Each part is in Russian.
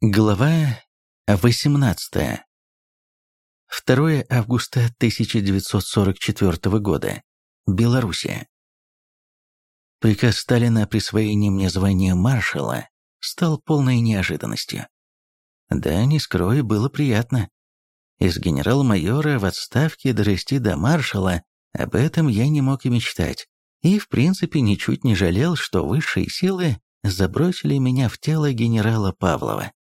Глава 18. 2 августа 1944 года. Белоруссия. Приказ Сталина о присвоении мне звания маршала стал полной неожиданностью. Да, не скрою, было приятно. Из генерал-майора в отставке дорасти до маршала, об этом я не мог и мечтать. И, в принципе, ничуть не жалел, что высшие силы забросили меня в тело генерала Павлова.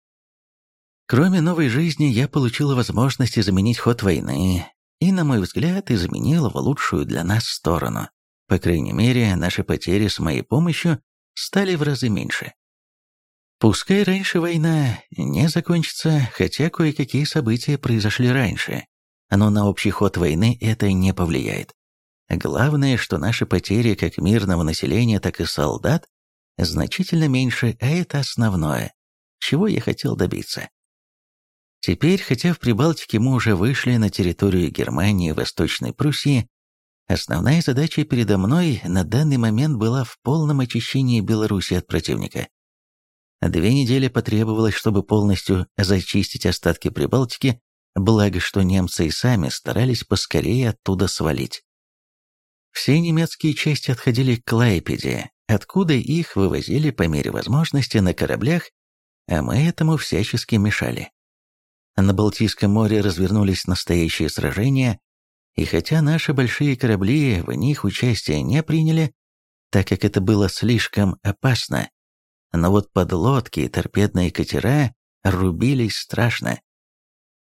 Кроме новой жизни, я получила возможность изменить ход войны, и, на мой взгляд, изменила в лучшую для нас сторону. По крайней мере, наши потери с моей помощью стали в разы меньше. Пускай раньше война не закончится, хотя кое-какие события произошли раньше, но на общий ход войны это не повлияет. Главное, что наши потери как мирного населения, так и солдат значительно меньше, а это основное, чего я хотел добиться. Теперь, хотя в Прибалтике мы уже вышли на территорию Германии и Восточной Пруссии, основная задача передо мной на данный момент была в полном очищении Беларуси от противника. Две недели потребовалось, чтобы полностью зачистить остатки Прибалтики, благо что немцы и сами старались поскорее оттуда свалить. Все немецкие части отходили к Клайпеде, откуда их вывозили по мере возможности на кораблях, а мы этому всячески мешали. На Балтийском море развернулись настоящие сражения, и хотя наши большие корабли в них участие не приняли, так как это было слишком опасно, но вот подлодки и торпедные катера рубились страшно.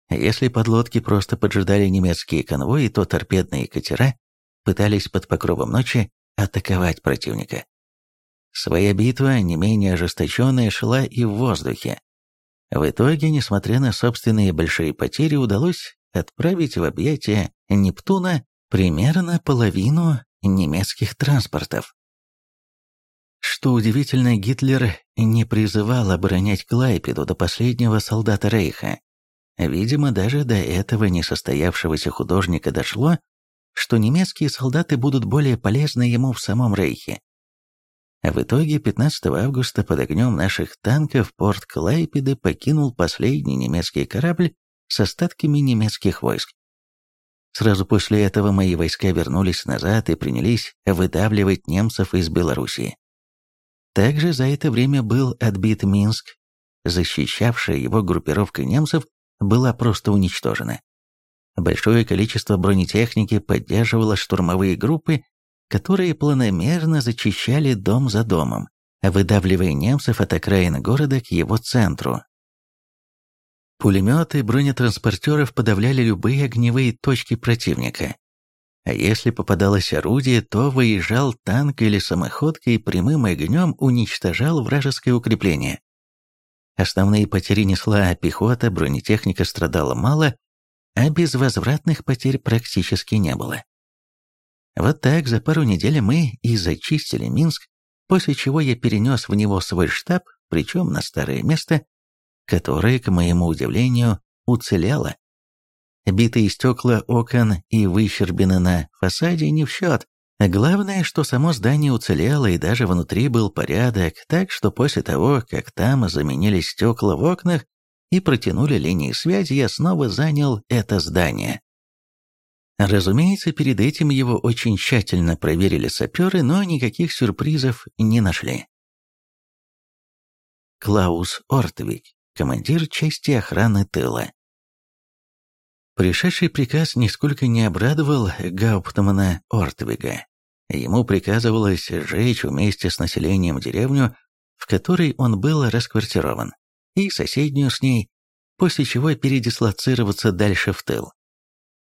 Если подлодки просто поджидали немецкие конвои, то торпедные катера пытались под покровом ночи атаковать противника. Своя битва, не менее ожесточенная, шла и в воздухе. В итоге, несмотря на собственные большие потери, удалось отправить в объятия Нептуна примерно половину немецких транспортов. Что удивительно, Гитлер не призывал оборонять Клайпеду до последнего солдата Рейха. Видимо, даже до этого несостоявшегося художника дошло, что немецкие солдаты будут более полезны ему в самом Рейхе, в итоге 15 августа под огнем наших танков порт Клайпеды покинул последний немецкий корабль с остатками немецких войск. Сразу после этого мои войска вернулись назад и принялись выдавливать немцев из Белоруссии. Также за это время был отбит Минск, защищавшая его группировка немцев была просто уничтожена. Большое количество бронетехники поддерживало штурмовые группы которые планомерно зачищали дом за домом, выдавливая немцев от окраины города к его центру. Пулеметы бронетранспортеров подавляли любые огневые точки противника. А если попадалось орудие, то выезжал танк или самоходка и прямым огнем уничтожал вражеское укрепление. Основные потери несла пехота, бронетехника страдала мало, а безвозвратных потерь практически не было. Вот так за пару недель мы и зачистили Минск, после чего я перенес в него свой штаб, причем на старое место, которое, к моему удивлению, уцелело. Битые стекла окон и выщербины на фасаде не в счет. Главное, что само здание уцелело и даже внутри был порядок, так что после того, как там заменили стекла в окнах и протянули линии связи, я снова занял это здание. Разумеется, перед этим его очень тщательно проверили саперы, но никаких сюрпризов не нашли. Клаус Ортвик, командир части охраны тыла. Пришедший приказ нисколько не обрадовал Гауптмана Ортвига. Ему приказывалось сжечь вместе с населением деревню, в которой он был расквартирован, и соседнюю с ней, после чего передислоцироваться дальше в тыл.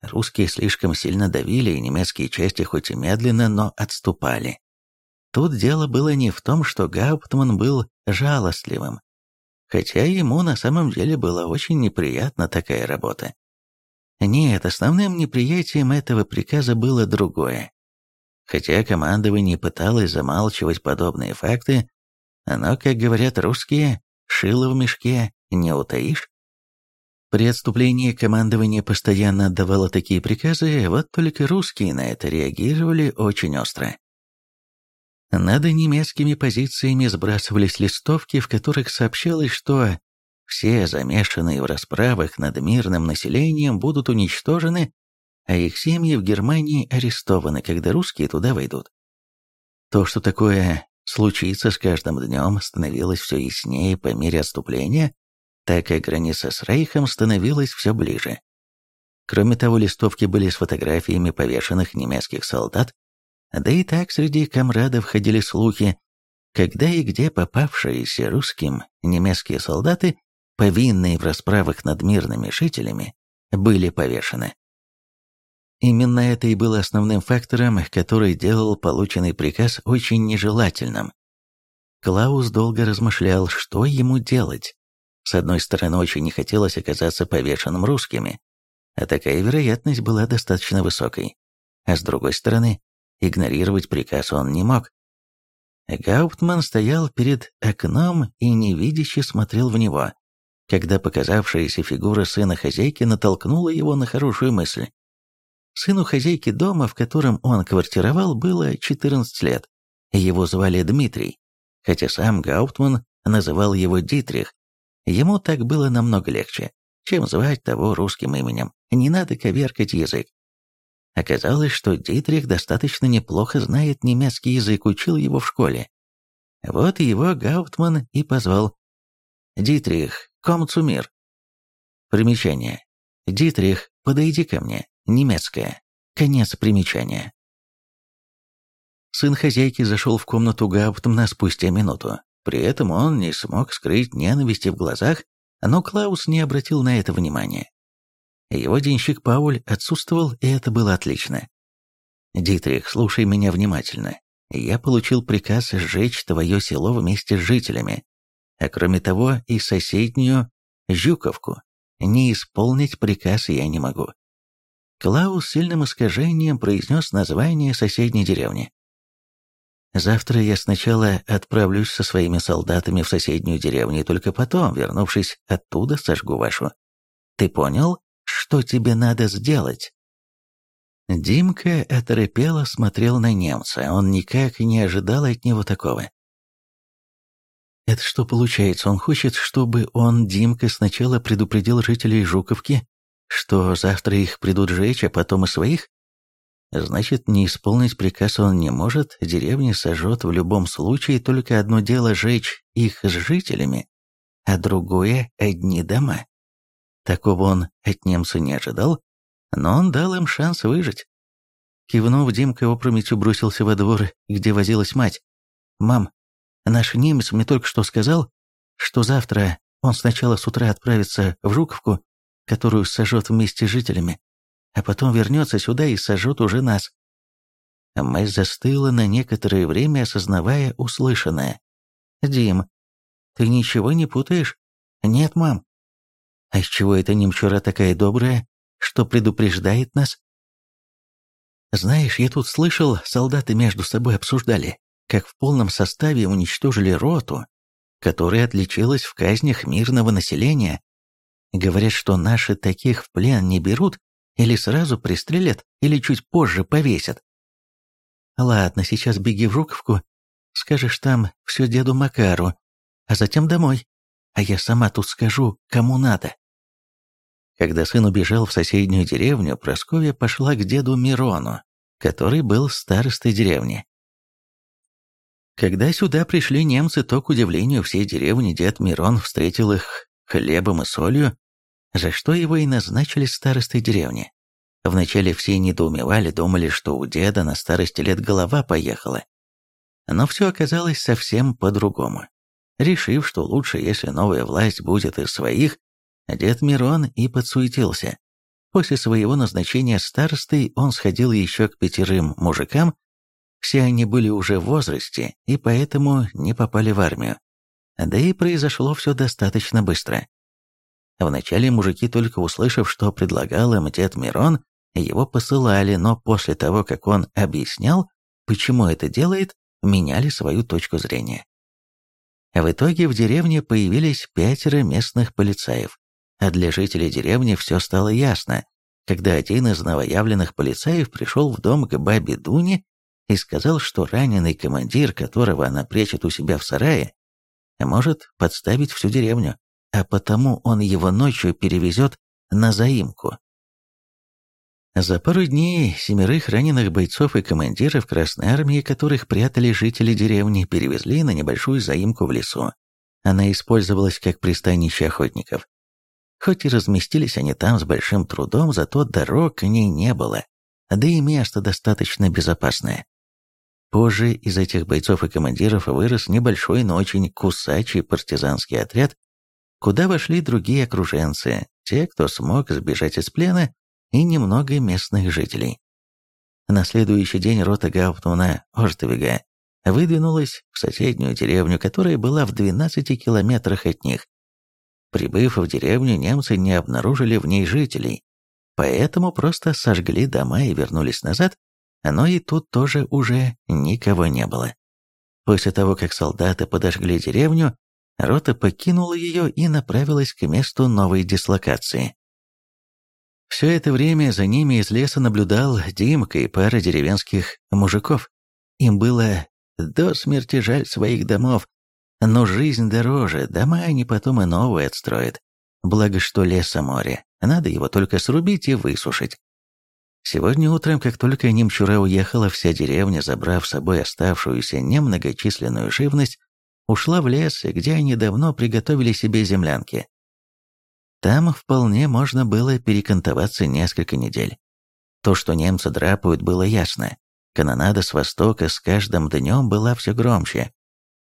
Русские слишком сильно давили, и немецкие части хоть и медленно, но отступали. Тут дело было не в том, что Гауптман был жалостливым, хотя ему на самом деле была очень неприятна такая работа. Нет, основным неприятием этого приказа было другое. Хотя командование пыталось замалчивать подобные факты, оно, как говорят русские, шило в мешке не утаишь. При отступлении командование постоянно отдавало такие приказы, вот только русские на это реагировали очень остро. Над немецкими позициями сбрасывались листовки, в которых сообщалось, что все замешанные в расправах над мирным населением будут уничтожены, а их семьи в Германии арестованы, когда русские туда войдут. То, что такое случится с каждым днем, становилось все яснее по мере отступления, так как граница с Рейхом становилась все ближе. Кроме того, листовки были с фотографиями повешенных немецких солдат, да и так среди комрадов ходили слухи, когда и где попавшиеся русским немецкие солдаты, повинные в расправах над мирными жителями, были повешены. Именно это и было основным фактором, который делал полученный приказ очень нежелательным. Клаус долго размышлял, что ему делать. С одной стороны, очень не хотелось оказаться повешенным русскими, а такая вероятность была достаточно высокой. А с другой стороны, игнорировать приказ он не мог. Гауптман стоял перед окном и невидяще смотрел в него, когда показавшаяся фигура сына хозяйки натолкнула его на хорошую мысль. Сыну хозяйки дома, в котором он квартировал, было 14 лет. Его звали Дмитрий, хотя сам Гауптман называл его Дитрих. Ему так было намного легче, чем звать того русским именем. Не надо коверкать язык. Оказалось, что Дитрих достаточно неплохо знает немецкий язык, учил его в школе. Вот его Гауптман и позвал. «Дитрих, комцумир». Примечание. «Дитрих, подойди ко мне». Немецкая. Конец примечания. Сын хозяйки зашел в комнату Гауптмана спустя минуту. При этом он не смог скрыть ненависти в глазах, но Клаус не обратил на это внимания. Его денщик Пауль отсутствовал, и это было отлично. «Дитрих, слушай меня внимательно. Я получил приказ сжечь твое село вместе с жителями, а кроме того и соседнюю Жюковку. Не исполнить приказ я не могу. Клаус сильным искажением произнес название соседней деревни. «Завтра я сначала отправлюсь со своими солдатами в соседнюю деревню, и только потом, вернувшись оттуда, сожгу вашу. Ты понял, что тебе надо сделать?» Димка оторопело смотрел на немца, он никак не ожидал от него такого. «Это что получается, он хочет, чтобы он, Димка, сначала предупредил жителей Жуковки, что завтра их придут жечь, а потом и своих? Значит, не исполнить приказ он не может, деревни сожжет в любом случае, только одно дело жечь их с жителями, а другое — одни дома. Такого он от немца не ожидал, но он дал им шанс выжить. Кивнув, Димка опрометью бросился во двор, где возилась мать. «Мам, наш немец мне только что сказал, что завтра он сначала с утра отправится в Жуковку, которую сожжет вместе с жителями, а потом вернется сюда и сожжет уже нас. Мать застыла на некоторое время, осознавая услышанное. «Дим, ты ничего не путаешь?» «Нет, мам». «А с чего эта немчура такая добрая, что предупреждает нас?» «Знаешь, я тут слышал, солдаты между собой обсуждали, как в полном составе уничтожили роту, которая отличилась в казнях мирного населения Говорят, что наши таких в плен не берут, или сразу пристрелят, или чуть позже повесят. Ладно, сейчас беги в Жуковку, скажешь там все деду Макару, а затем домой, а я сама тут скажу, кому надо. Когда сын убежал в соседнюю деревню, Просковья пошла к деду Мирону, который был старостой деревни. Когда сюда пришли немцы, то, к удивлению всей деревни, дед Мирон встретил их хлебом и солью, за что его и назначили старостой деревни. Вначале все недоумевали, думали, что у деда на старости лет голова поехала. Но все оказалось совсем по-другому. Решив, что лучше, если новая власть будет из своих, дед Мирон и подсуетился. После своего назначения старостой он сходил еще к пятерым мужикам, все они были уже в возрасте и поэтому не попали в армию. Да и произошло все достаточно быстро. Вначале мужики, только услышав, что предлагал им дед Мирон, его посылали, но после того, как он объяснял, почему это делает, меняли свою точку зрения. В итоге в деревне появились пятеро местных полицаев, а для жителей деревни все стало ясно, когда один из новоявленных полицаев пришел в дом к бабе Дуне и сказал, что раненый командир, которого она прячет у себя в сарае, может подставить всю деревню а потому он его ночью перевезет на заимку. За пару дней семерых раненых бойцов и командиров Красной Армии, которых прятали жители деревни, перевезли на небольшую заимку в лесу. Она использовалась как пристанище охотников. Хоть и разместились они там с большим трудом, зато дорог к ней не было, да и место достаточно безопасное. Позже из этих бойцов и командиров вырос небольшой, но очень кусачий партизанский отряд, куда вошли другие окруженцы, те, кто смог сбежать из плена и немного местных жителей. На следующий день рота Гауптмана Ортовига выдвинулась в соседнюю деревню, которая была в 12 километрах от них. Прибыв в деревню, немцы не обнаружили в ней жителей, поэтому просто сожгли дома и вернулись назад, но и тут тоже уже никого не было. После того, как солдаты подожгли деревню, рота покинула ее и направилась к месту новой дислокации. Все это время за ними из леса наблюдал Димка и пара деревенских мужиков. Им было до смерти жаль своих домов, но жизнь дороже, дома они потом и новые отстроят. Благо, что леса море, надо его только срубить и высушить. Сегодня утром, как только Немчура уехала, вся деревня, забрав с собой оставшуюся немногочисленную живность, ушла в лес, где они давно приготовили себе землянки. Там вполне можно было перекантоваться несколько недель. То, что немцы драпают, было ясно. Канонада с востока с каждым днем была все громче.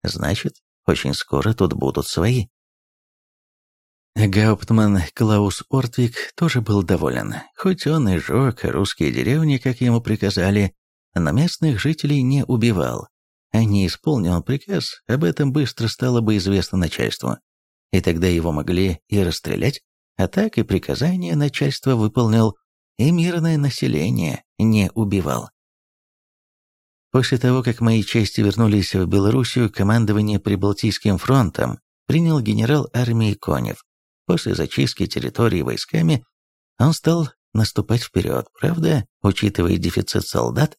Значит, очень скоро тут будут свои. Гауптман Клаус Ортвик тоже был доволен. Хоть он и жег русские деревни, как ему приказали, но местных жителей не убивал. А не исполнил приказ, об этом быстро стало бы известно начальству и тогда его могли и расстрелять, а так и приказание начальства выполнил, и мирное население не убивал. После того, как мои части вернулись в Белоруссию, командование Прибалтийским фронтом принял генерал армии Конев. После зачистки территории войсками он стал наступать вперед, правда, учитывая дефицит солдат,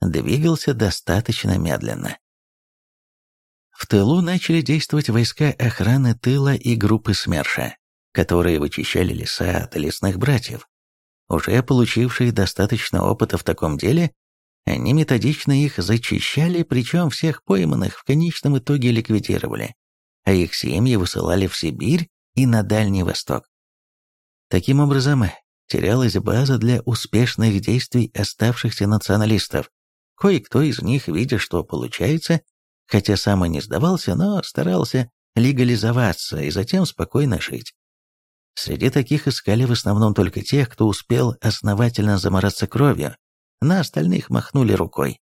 двигался достаточно медленно. В тылу начали действовать войска охраны тыла и группы СМЕРШа, которые вычищали леса от лесных братьев. Уже получившие достаточно опыта в таком деле, они методично их зачищали, причем всех пойманных в конечном итоге ликвидировали, а их семьи высылали в Сибирь и на Дальний Восток. Таким образом, терялась база для успешных действий оставшихся националистов. Кое-кто из них, видя, что получается, хотя сам и не сдавался, но старался легализоваться и затем спокойно жить. Среди таких искали в основном только тех, кто успел основательно замораться кровью, на остальных махнули рукой.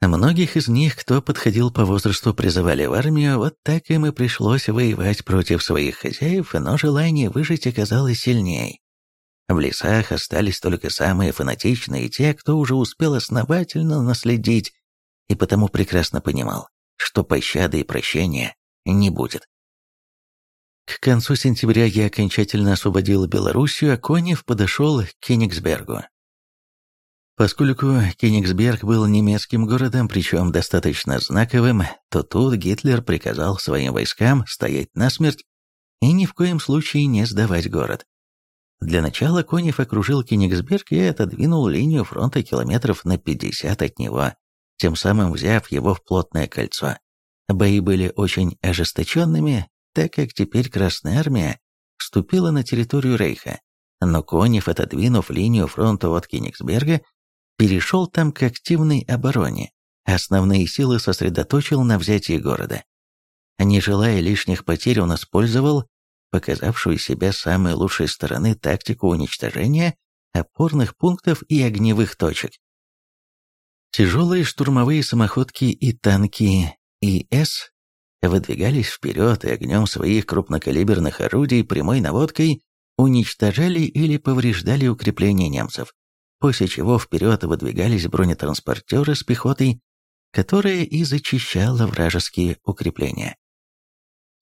Многих из них, кто подходил по возрасту, призывали в армию, вот так им и пришлось воевать против своих хозяев, но желание выжить оказалось сильнее. В лесах остались только самые фанатичные, те, кто уже успел основательно наследить и потому прекрасно понимал, что пощады и прощения не будет. К концу сентября я окончательно освободил Белоруссию, а Конев подошел к Кенигсбергу. Поскольку Кенигсберг был немецким городом, причем достаточно знаковым, то тут Гитлер приказал своим войскам стоять насмерть и ни в коем случае не сдавать город. Для начала Конев окружил Кенигсберг и отодвинул линию фронта километров на 50 от него, тем самым взяв его в плотное кольцо. Бои были очень ожесточенными, так как теперь Красная Армия вступила на территорию Рейха, но Конев, отодвинув линию фронта от Кенигсберга, перешел там к активной обороне, основные силы сосредоточил на взятии города. Не желая лишних потерь, он использовал показавшую себя самой лучшей стороны тактику уничтожения опорных пунктов и огневых точек. Тяжелые штурмовые самоходки и танки ИС выдвигались вперед и огнем своих крупнокалиберных орудий прямой наводкой уничтожали или повреждали укрепления немцев, после чего вперед выдвигались бронетранспортеры с пехотой, которая и зачищала вражеские укрепления.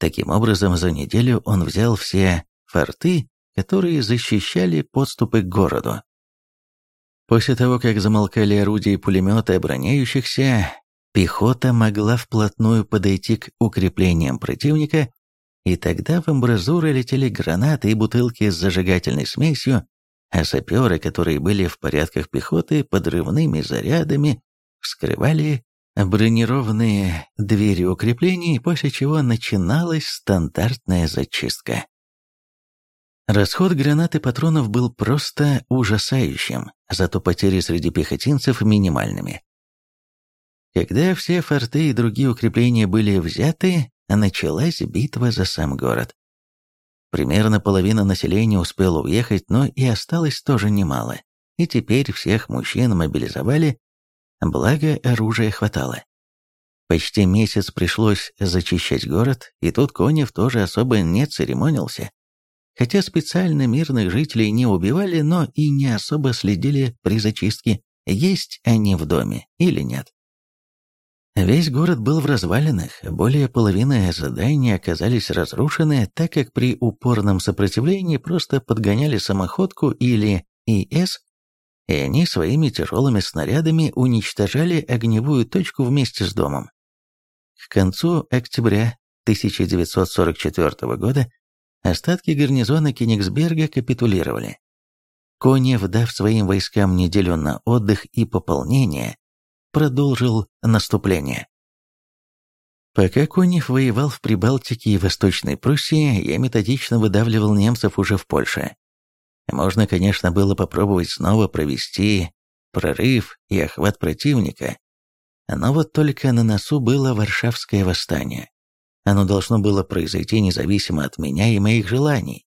Таким образом, за неделю он взял все форты, которые защищали подступы к городу. После того, как замолкали орудия и пулеметы обороняющихся, пехота могла вплотную подойти к укреплениям противника и тогда в амбразуры летели гранаты и бутылки с зажигательной смесью, а саперы, которые были в порядках пехоты, подрывными зарядами вскрывали бронированные двери укреплений, после чего начиналась стандартная зачистка. Расход гранат и патронов был просто ужасающим, зато потери среди пехотинцев минимальными. Когда все форты и другие укрепления были взяты, началась битва за сам город. Примерно половина населения успела уехать, но и осталось тоже немало. И теперь всех мужчин мобилизовали, благо оружия хватало. Почти месяц пришлось зачищать город, и тут Конев тоже особо не церемонился. Хотя специально мирных жителей не убивали, но и не особо следили при зачистке, есть они в доме или нет. Весь город был в развалинах, более половины зданий оказались разрушены, так как при упорном сопротивлении просто подгоняли самоходку или ИС, и они своими тяжелыми снарядами уничтожали огневую точку вместе с домом. К концу октября 1944 года остатки гарнизона Кенигсберга капитулировали. Конев, дав своим войскам неделю на отдых и пополнение, продолжил наступление. Пока Конев воевал в Прибалтике и Восточной Пруссии, я методично выдавливал немцев уже в Польше. Можно, конечно, было попробовать снова провести прорыв и охват противника, но вот только на носу было Варшавское восстание. Оно должно было произойти независимо от меня и моих желаний.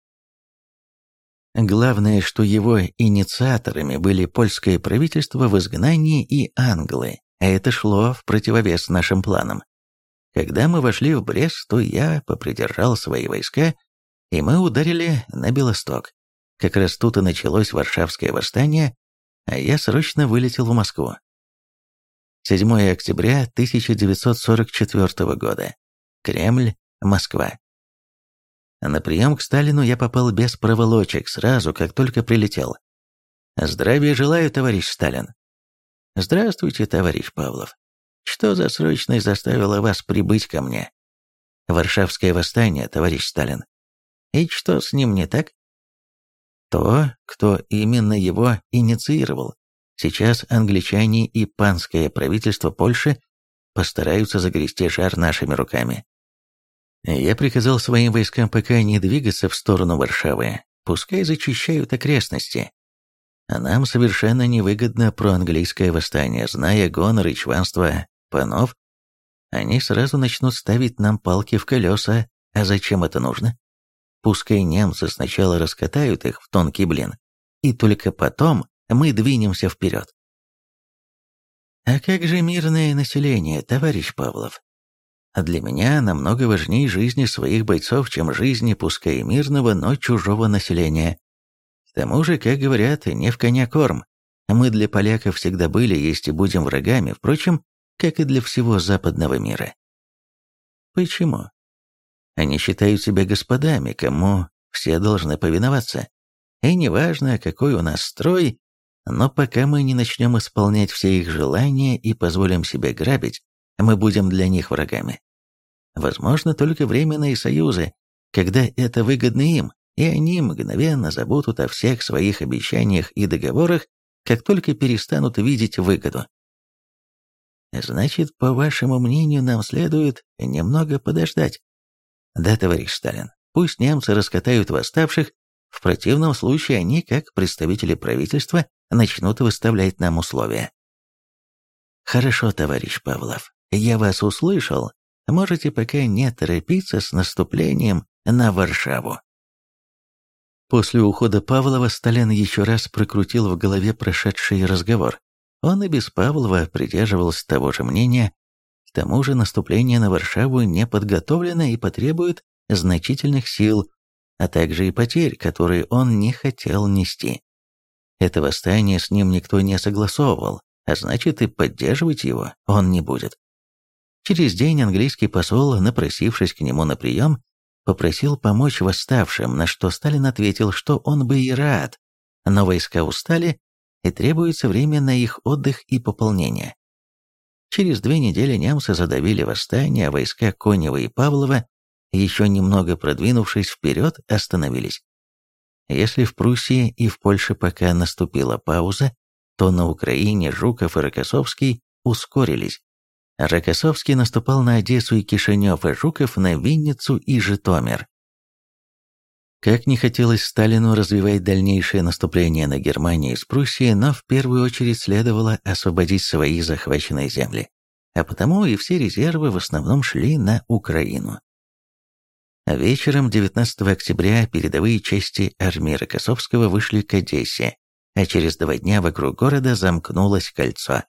Главное, что его инициаторами были польское правительство в изгнании и англы, а это шло в противовес нашим планам. Когда мы вошли в Брест, то я попридержал свои войска, и мы ударили на Белосток. Как раз тут и началось Варшавское восстание, а я срочно вылетел в Москву. 7 октября 1944 года. Кремль, Москва. На прием к Сталину я попал без проволочек, сразу, как только прилетел. «Здравия желаю, товарищ Сталин». «Здравствуйте, товарищ Павлов. Что за срочность заставила вас прибыть ко мне?» «Варшавское восстание, товарищ Сталин». «И что с ним не так?» «То, кто именно его инициировал. Сейчас англичане и панское правительство Польши постараются загрести жар нашими руками. Я приказал своим войскам пока не двигаться в сторону Варшавы, пускай зачищают окрестности. А нам совершенно невыгодно проанглийское восстание, зная гонор и чванство панов. Они сразу начнут ставить нам палки в колеса, а зачем это нужно? Пускай немцы сначала раскатают их в тонкий блин, и только потом мы двинемся вперед. А как же мирное население, товарищ Павлов? Для меня намного важнее жизни своих бойцов, чем жизни, пускай мирного, но чужого населения. К тому же, как говорят, не в коня корм. Мы для поляков всегда были, есть и будем врагами, впрочем, как и для всего западного мира. Почему? Они считают себя господами, кому все должны повиноваться. И неважно, какой у нас строй, но пока мы не начнем исполнять все их желания и позволим себе грабить, мы будем для них врагами. Возможно, только временные союзы, когда это выгодно им, и они мгновенно забудут о всех своих обещаниях и договорах, как только перестанут видеть выгоду. Значит, по вашему мнению, нам следует немного подождать. Да, товарищ Сталин, пусть немцы раскатают восставших, в противном случае они, как представители правительства, начнут выставлять нам условия. Хорошо, товарищ Павлов, я вас услышал можете пока не торопиться с наступлением на Варшаву. После ухода Павлова Сталин еще раз прокрутил в голове прошедший разговор. Он и без Павлова придерживался того же мнения. К тому же наступление на Варшаву не подготовлено и потребует значительных сил, а также и потерь, которые он не хотел нести. Это восстание с ним никто не согласовывал, а значит и поддерживать его он не будет. Через день английский посол, напросившись к нему на прием, попросил помочь восставшим, на что Сталин ответил, что он бы и рад, но войска устали и требуется время на их отдых и пополнение. Через две недели немцы задавили восстание, а войска Конева и Павлова еще немного продвинувшись вперед, остановились. Если в Пруссии и в Польше пока наступила пауза, то на Украине Жуков и Рокоссовский ускорились. Рокоссовский наступал на Одессу и Кишинев, а Жуков на Винницу и Житомир. Как не хотелось Сталину развивать дальнейшее наступление на Германию из Пруссии, но в первую очередь следовало освободить свои захваченные земли. А потому и все резервы в основном шли на Украину. Вечером 19 октября передовые части армии Рокоссовского вышли к Одессе, а через два дня вокруг города замкнулось кольцо.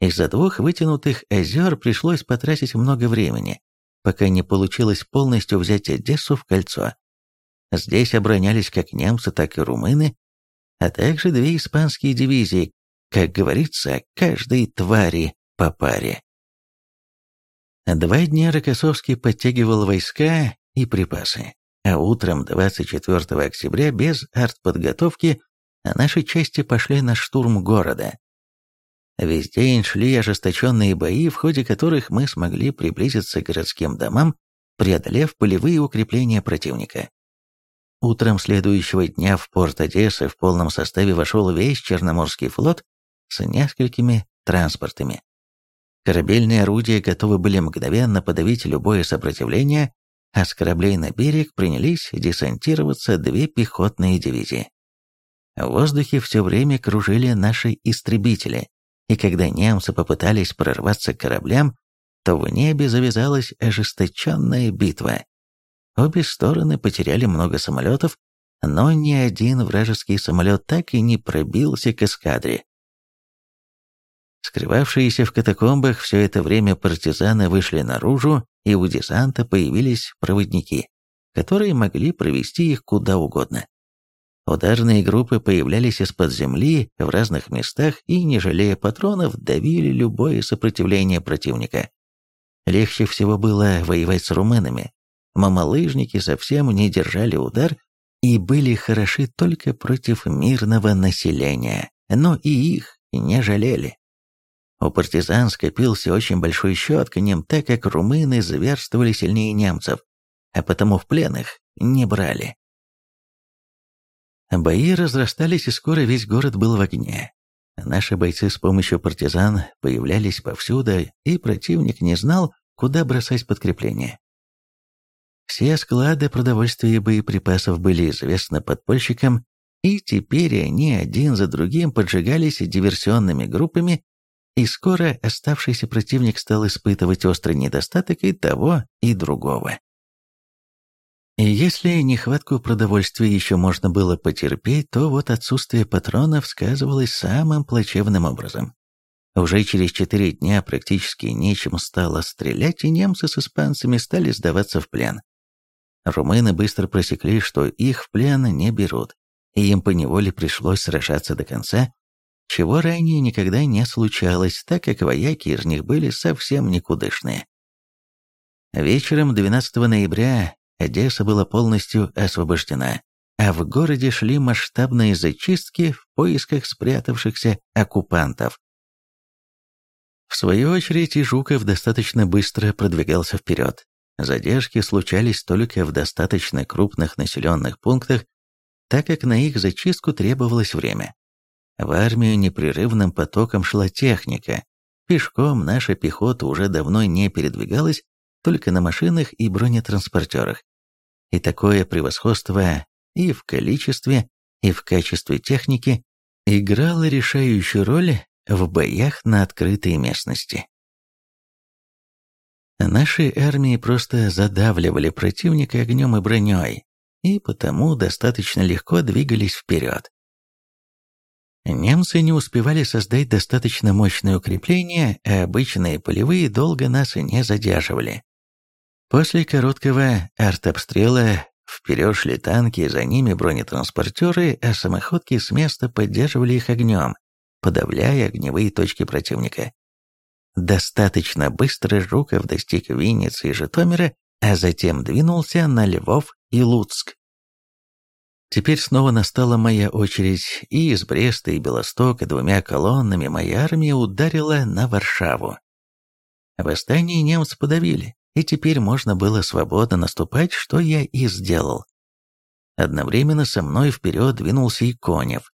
Из-за двух вытянутых озер пришлось потратить много времени, пока не получилось полностью взять Одессу в кольцо. Здесь оборонялись как немцы, так и румыны, а также две испанские дивизии, как говорится, каждой твари по паре. Два дня Рокоссовский подтягивал войска и припасы, а утром 24 октября без артподготовки наши части пошли на штурм города. Весь день шли ожесточенные бои, в ходе которых мы смогли приблизиться к городским домам, преодолев полевые укрепления противника. Утром следующего дня в порт Одессы в полном составе вошел весь Черноморский флот с несколькими транспортами. Корабельные орудия готовы были мгновенно подавить любое сопротивление, а с кораблей на берег принялись десантироваться две пехотные дивизии. В воздухе все время кружили наши истребители, и когда немцы попытались прорваться к кораблям, то в небе завязалась ожесточенная битва. Обе стороны потеряли много самолетов, но ни один вражеский самолет так и не пробился к эскадре. Скрывавшиеся в катакомбах все это время партизаны вышли наружу, и у десанта появились проводники, которые могли провести их куда угодно. Ударные группы появлялись из-под земли в разных местах и, не жалея патронов, давили любое сопротивление противника. Легче всего было воевать с румынами, мамалыжники совсем не держали удар и были хороши только против мирного населения, но и их не жалели. У партизан скопился очень большой счет к ним, так как румыны зверствовали сильнее немцев, а потому в пленных не брали. Бои разрастались, и скоро весь город был в огне. Наши бойцы с помощью партизан появлялись повсюду, и противник не знал, куда бросать подкрепление. Все склады продовольствия и боеприпасов были известны подпольщикам, и теперь они один за другим поджигались диверсионными группами, и скоро оставшийся противник стал испытывать острый недостаток и того, и другого. И если нехватку продовольствия еще можно было потерпеть, то вот отсутствие патронов сказывалось самым плачевным образом. Уже через четыре дня практически нечем стало стрелять, и немцы с испанцами стали сдаваться в плен. Румыны быстро просекли, что их в плен не берут, и им поневоле пришлось сражаться до конца, чего ранее никогда не случалось, так как вояки из них были совсем никудышные. Вечером 12 ноября Одесса была полностью освобождена, а в городе шли масштабные зачистки в поисках спрятавшихся оккупантов. В свою очередь и Жуков достаточно быстро продвигался вперед. Задержки случались только в достаточно крупных населенных пунктах, так как на их зачистку требовалось время. В армию непрерывным потоком шла техника. Пешком наша пехота уже давно не передвигалась, только на машинах и бронетранспортерах. И такое превосходство и в количестве, и в качестве техники играло решающую роль в боях на открытой местности. Наши армии просто задавливали противника огнем и броней, и потому достаточно легко двигались вперед. Немцы не успевали создать достаточно мощное укрепление, а обычные полевые долго нас не задерживали. После короткого артобстрела вперед шли танки, за ними бронетранспортеры, а самоходки с места поддерживали их огнем, подавляя огневые точки противника. Достаточно быстро Жуков достиг Винницы и Житомира, а затем двинулся на Львов и Луцк. Теперь снова настала моя очередь, и из Бреста и Белостока двумя колоннами моя армия ударила на Варшаву. Восстание немцы подавили, и теперь можно было свободно наступать, что я и сделал. Одновременно со мной вперед двинулся и Конев.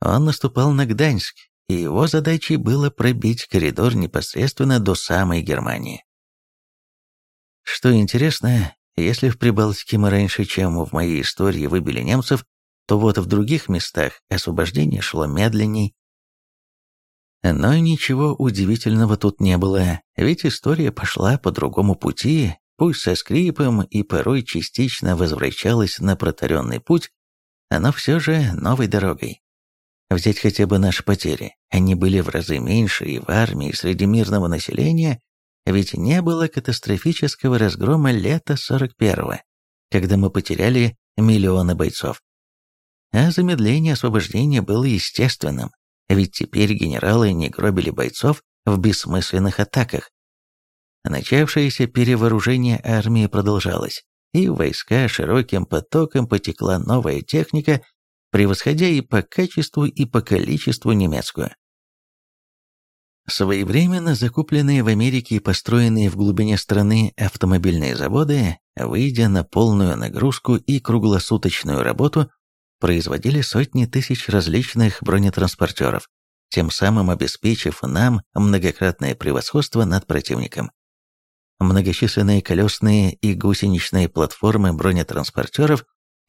Он наступал на Гданьск, и его задачей было пробить коридор непосредственно до самой Германии. Что интересно, если в Прибалтике мы раньше, чем в моей истории выбили немцев, то вот в других местах освобождение шло медленней. Но ничего удивительного тут не было, ведь история пошла по другому пути, пусть со скрипом и порой частично возвращалась на протаренный путь, но все же новой дорогой. Взять хотя бы наши потери, они были в разы меньше и в армии среди мирного населения, ведь не было катастрофического разгрома лета 41-го, когда мы потеряли миллионы бойцов. А замедление освобождения было естественным, ведь теперь генералы не гробили бойцов в бессмысленных атаках. Начавшееся перевооружение армии продолжалось, и в войска широким потоком потекла новая техника, превосходя и по качеству, и по количеству немецкую. Своевременно закупленные в Америке и построенные в глубине страны автомобильные заводы, выйдя на полную нагрузку и круглосуточную работу, производили сотни тысяч различных бронетранспортеров, тем самым обеспечив нам многократное превосходство над противником. Многочисленные колесные и гусеничные платформы бронетранспортеров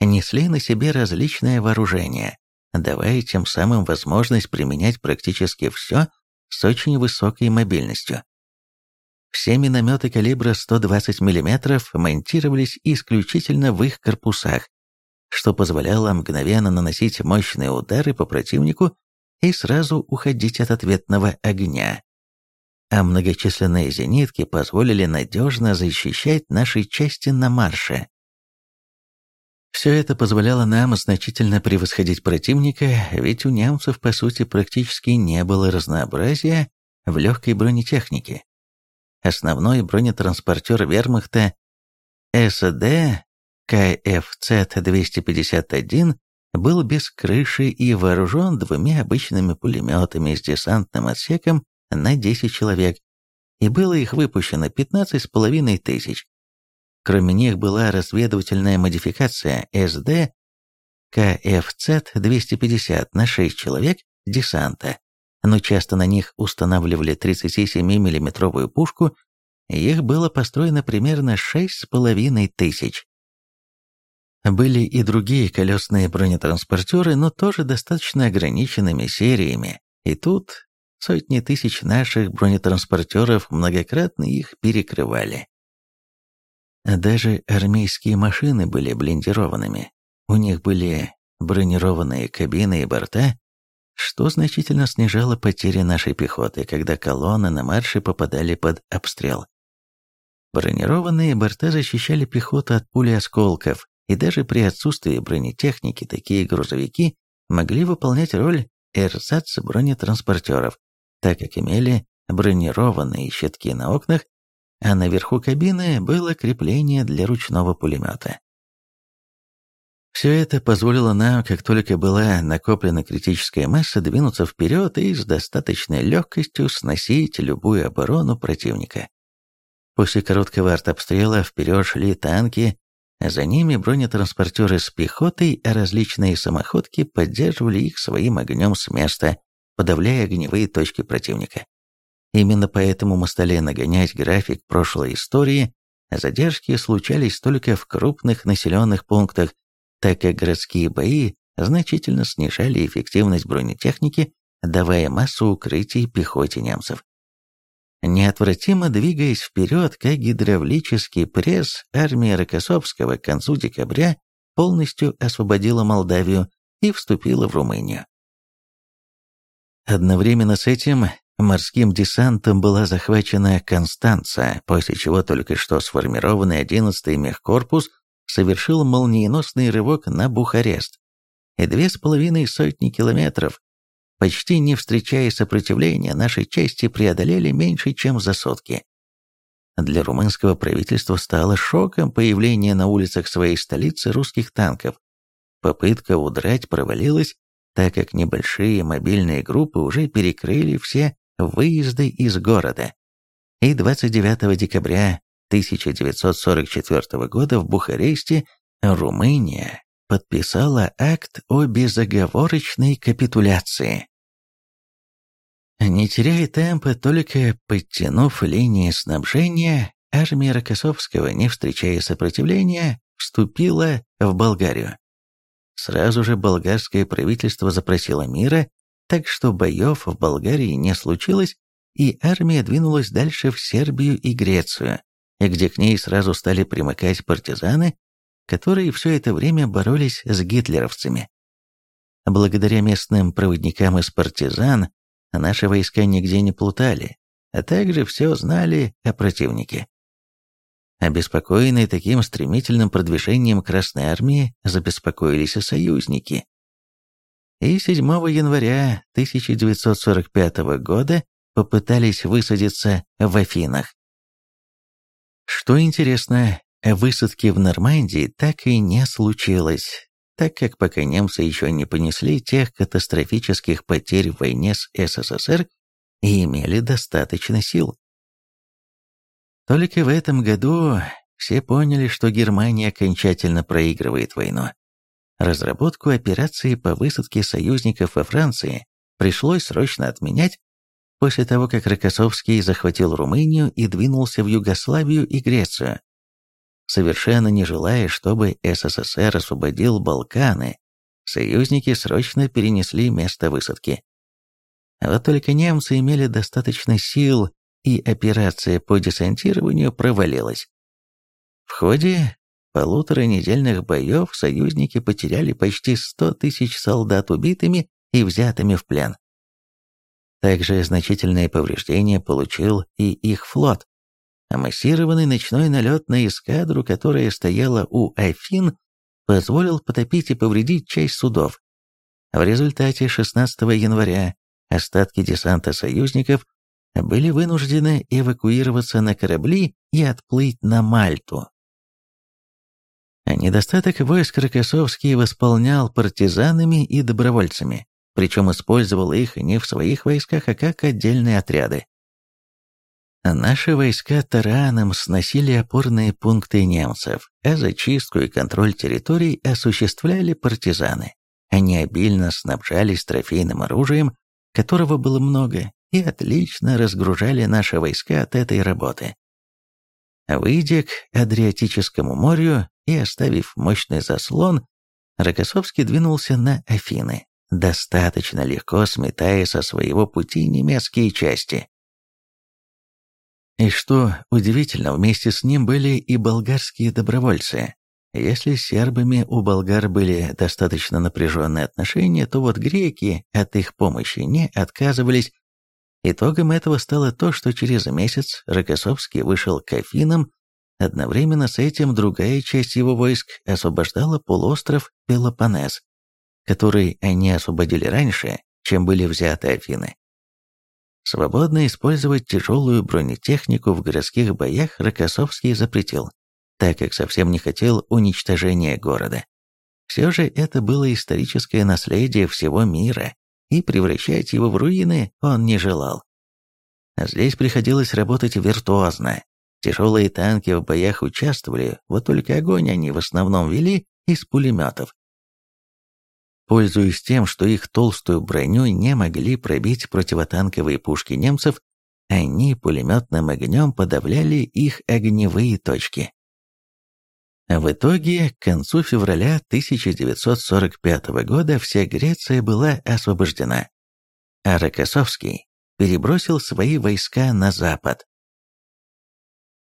несли на себе различное вооружение, давая тем самым возможность применять практически все с очень высокой мобильностью. Все минометы калибра 120 мм монтировались исключительно в их корпусах, что позволяло мгновенно наносить мощные удары по противнику и сразу уходить от ответного огня. А многочисленные зенитки позволили надежно защищать наши части на марше. Все это позволяло нам значительно превосходить противника, ведь у немцев, по сути, практически не было разнообразия в легкой бронетехнике. Основной бронетранспортер вермахта СД КФЦ-251 был без крыши и вооружен двумя обычными пулеметами с десантным отсеком на 10 человек, и было их выпущено 15,5 тысяч. Кроме них была разведывательная модификация СД КФЦ-250 на 6 человек десанта, но часто на них устанавливали 37 миллиметровую пушку, их было построено примерно 6,5 тысяч. Были и другие колесные бронетранспортеры, но тоже достаточно ограниченными сериями, и тут сотни тысяч наших бронетранспортеров многократно их перекрывали. Даже армейские машины были блиндированными, у них были бронированные кабины и борта, что значительно снижало потери нашей пехоты, когда колонны на марше попадали под обстрел. Бронированные борта защищали пехоту от пули осколков, и даже при отсутствии бронетехники такие грузовики могли выполнять роль эрзац бронетранспортеров, так как имели бронированные щитки на окнах, а наверху кабины было крепление для ручного пулемета. Все это позволило нам, как только была накоплена критическая масса, двинуться вперед и с достаточной легкостью сносить любую оборону противника. После короткого артобстрела вперед шли танки за ними бронетранспортеры с пехотой, а различные самоходки поддерживали их своим огнем с места, подавляя огневые точки противника. Именно поэтому мы стали нагонять график прошлой истории, задержки случались только в крупных населенных пунктах, так как городские бои значительно снижали эффективность бронетехники, давая массу укрытий пехоте немцев. Неотвратимо двигаясь вперед, как гидравлический пресс, армия Рокоссовского к концу декабря полностью освободила Молдавию и вступила в Румынию. Одновременно с этим морским десантом была захвачена Констанца, после чего только что сформированный 11-й мехкорпус совершил молниеносный рывок на Бухарест. И две с половиной сотни километров почти не встречая сопротивления, наши части преодолели меньше, чем за сутки. Для румынского правительства стало шоком появление на улицах своей столицы русских танков. Попытка удрать провалилась, так как небольшие мобильные группы уже перекрыли все выезды из города. И 29 декабря 1944 года в Бухаресте Румыния подписала акт о безоговорочной капитуляции. Не теряя темпа, только подтянув линии снабжения, армия Рокоссовского, не встречая сопротивления, вступила в Болгарию. Сразу же болгарское правительство запросило мира, так что боев в Болгарии не случилось, и армия двинулась дальше в Сербию и Грецию, где к ней сразу стали примыкать партизаны, которые все это время боролись с гитлеровцами. Благодаря местным проводникам из партизан наши войска нигде не плутали, а также все знали о противнике. Обеспокоенные таким стремительным продвижением Красной Армии, забеспокоились и союзники. И 7 января 1945 года попытались высадиться в Афинах. Что интересно, высадки в Нормандии так и не случилось, так как пока немцы еще не понесли тех катастрофических потерь в войне с СССР и имели достаточно сил. Только в этом году все поняли, что Германия окончательно проигрывает войну. Разработку операции по высадке союзников во Франции пришлось срочно отменять после того, как Рокоссовский захватил Румынию и двинулся в Югославию и Грецию. Совершенно не желая, чтобы СССР освободил Балканы, союзники срочно перенесли место высадки. Вот только немцы имели достаточно сил, и операция по десантированию провалилась. В ходе полутора недельных боев союзники потеряли почти 100 тысяч солдат убитыми и взятыми в плен. Также значительные повреждения получил и их флот. Массированный ночной налет на эскадру, которая стояла у Афин, позволил потопить и повредить часть судов. В результате 16 января остатки десанта союзников были вынуждены эвакуироваться на корабли и отплыть на Мальту. Недостаток войск Рокоссовский восполнял партизанами и добровольцами, причем использовал их не в своих войсках, а как отдельные отряды. Наши войска тараном сносили опорные пункты немцев, а зачистку и контроль территорий осуществляли партизаны. Они обильно снабжались трофейным оружием, которого было много, и отлично разгружали наши войска от этой работы. Выйдя к Адриатическому морю и оставив мощный заслон, Рокоссовский двинулся на Афины, достаточно легко сметая со своего пути немецкие части. И что удивительно, вместе с ним были и болгарские добровольцы. Если с сербами у болгар были достаточно напряженные отношения, то вот греки от их помощи не отказывались. Итогом этого стало то, что через месяц Рокоссовский вышел к Афинам, одновременно с этим другая часть его войск освобождала полуостров Пелопоннес, который они освободили раньше, чем были взяты Афины. Свободно использовать тяжелую бронетехнику в городских боях Рокоссовский запретил, так как совсем не хотел уничтожения города. Все же это было историческое наследие всего мира, и превращать его в руины он не желал. Здесь приходилось работать виртуозно. Тяжелые танки в боях участвовали, вот только огонь они в основном вели из пулеметов. Пользуясь тем, что их толстую броню не могли пробить противотанковые пушки немцев, они пулеметным огнем подавляли их огневые точки. В итоге, к концу февраля 1945 года вся Греция была освобождена, а Рокоссовский перебросил свои войска на запад.